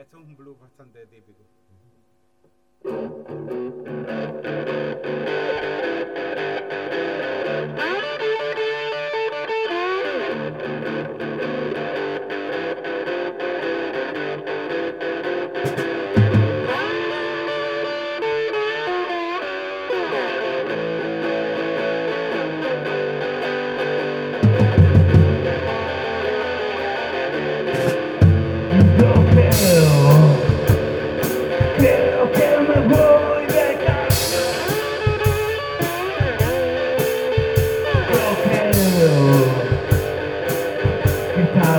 esto es un blues bastante típico.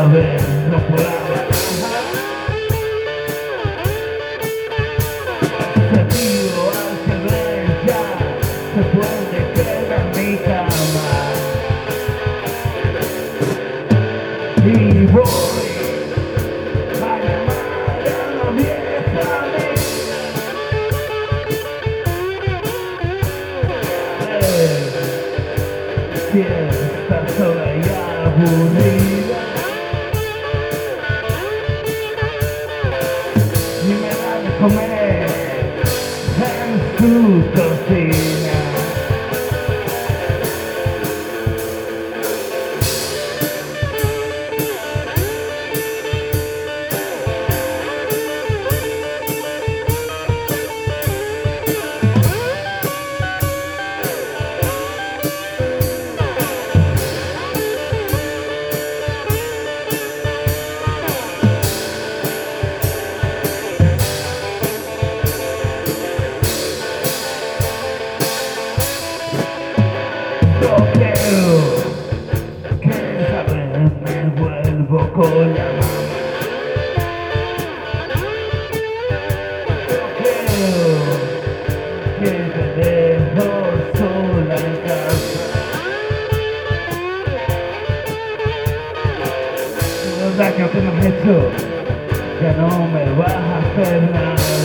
I'm no por Que te dejó sola la encarga que al que no he hecho Que no me vas a hacer nada.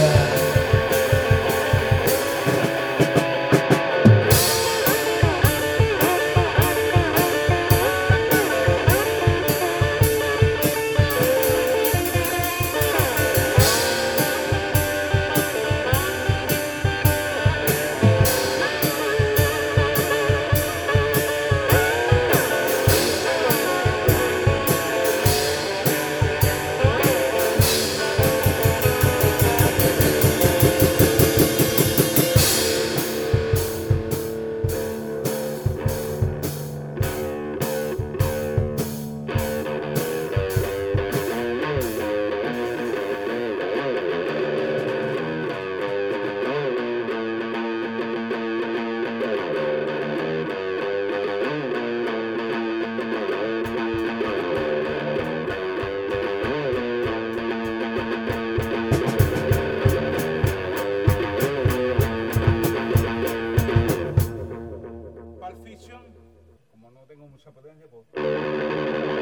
Grande abraço.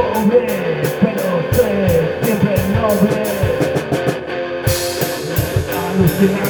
pobre, pero usted siempre noble. Alucinante.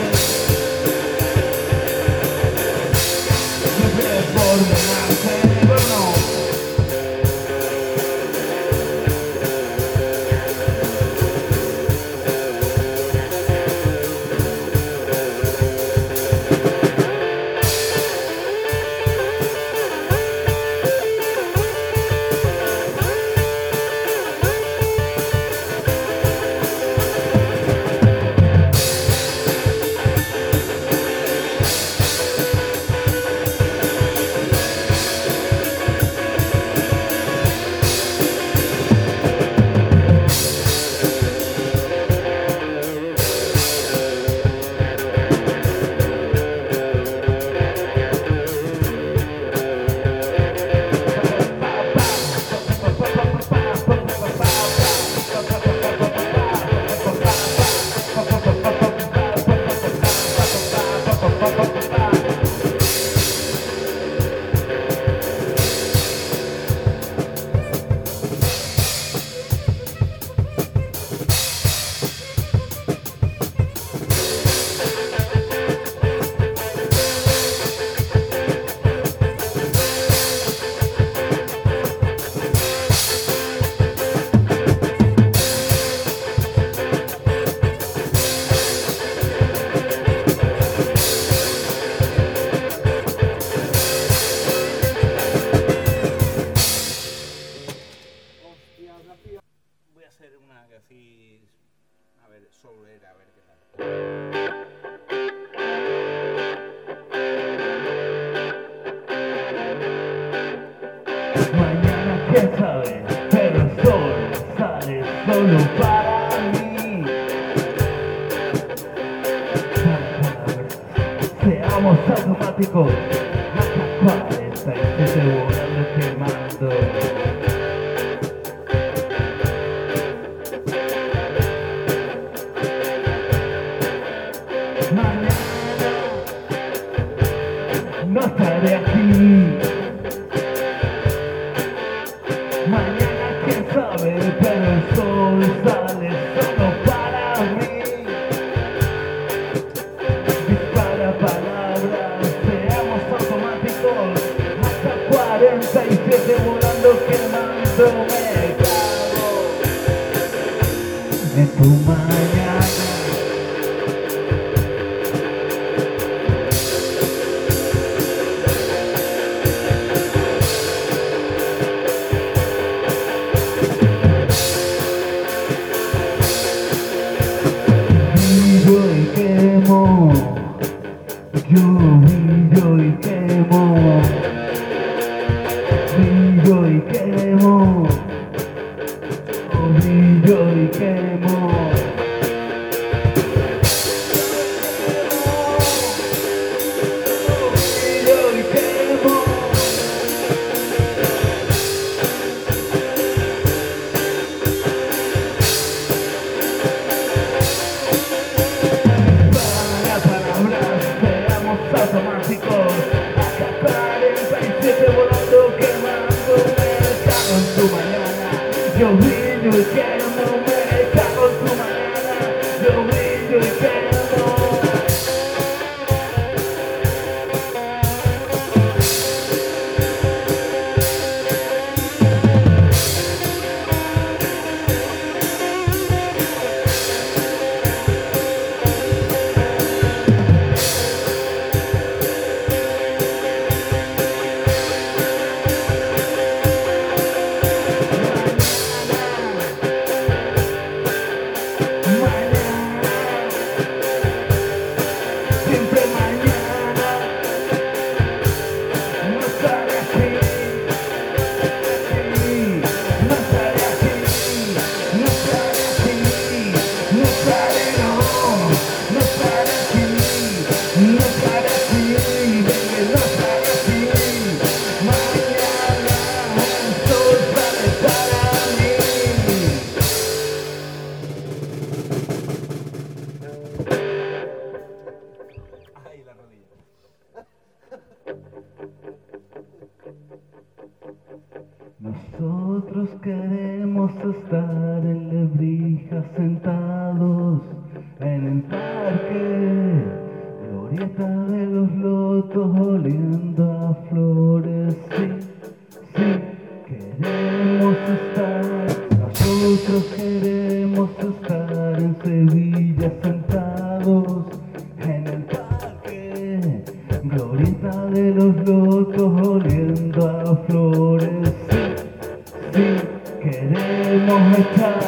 Mañana quién sabe, pero el sol sale solo para mí. Seamos automáticos. Florita de los locos oliendo a flores. Si queremos estar.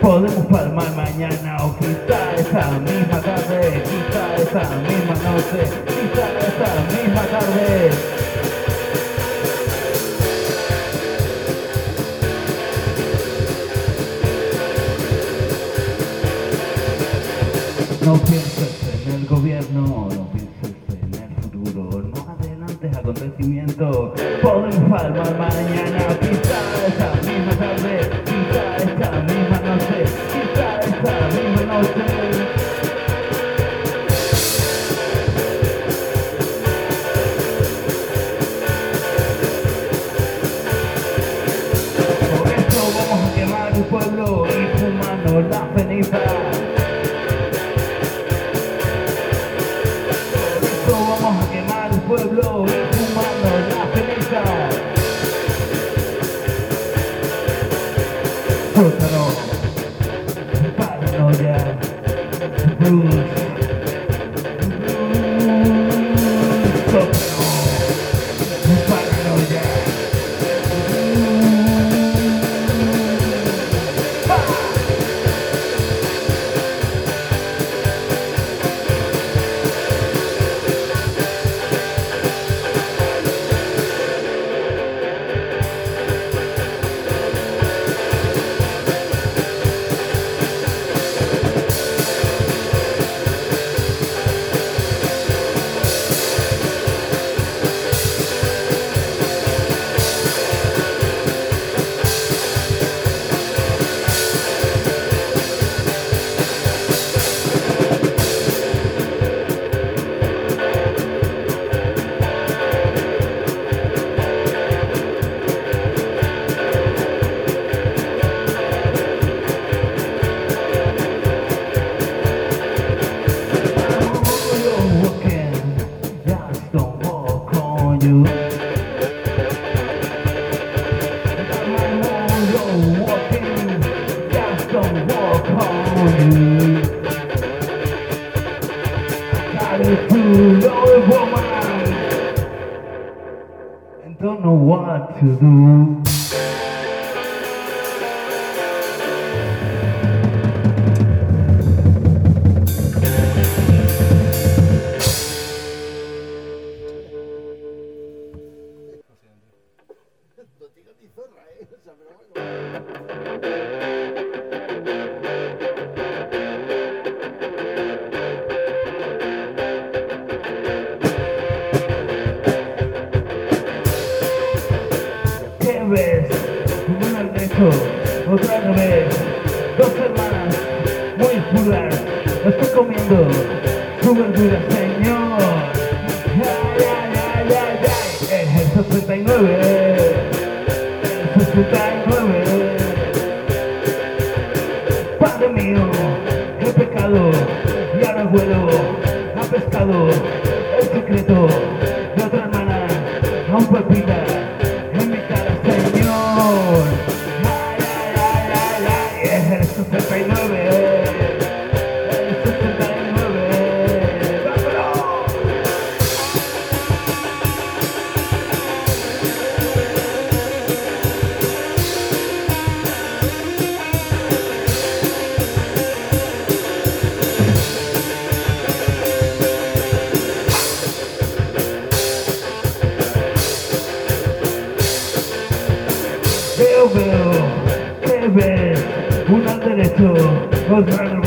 podemos palmar mañana o quizá esa misma tarde, quizá esa misma noche. A pescado dove un alderetto, lo sgranno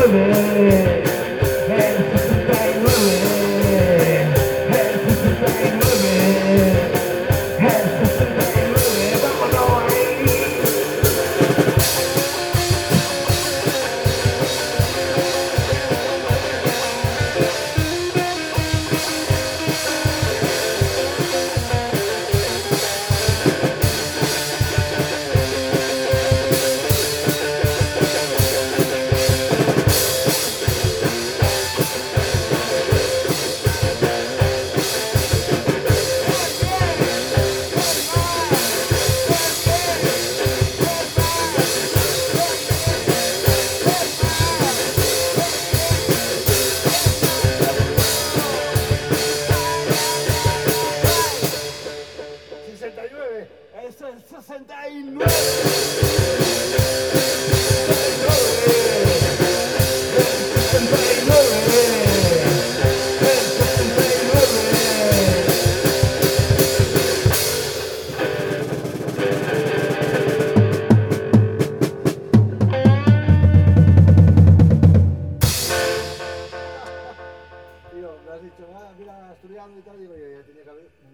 também.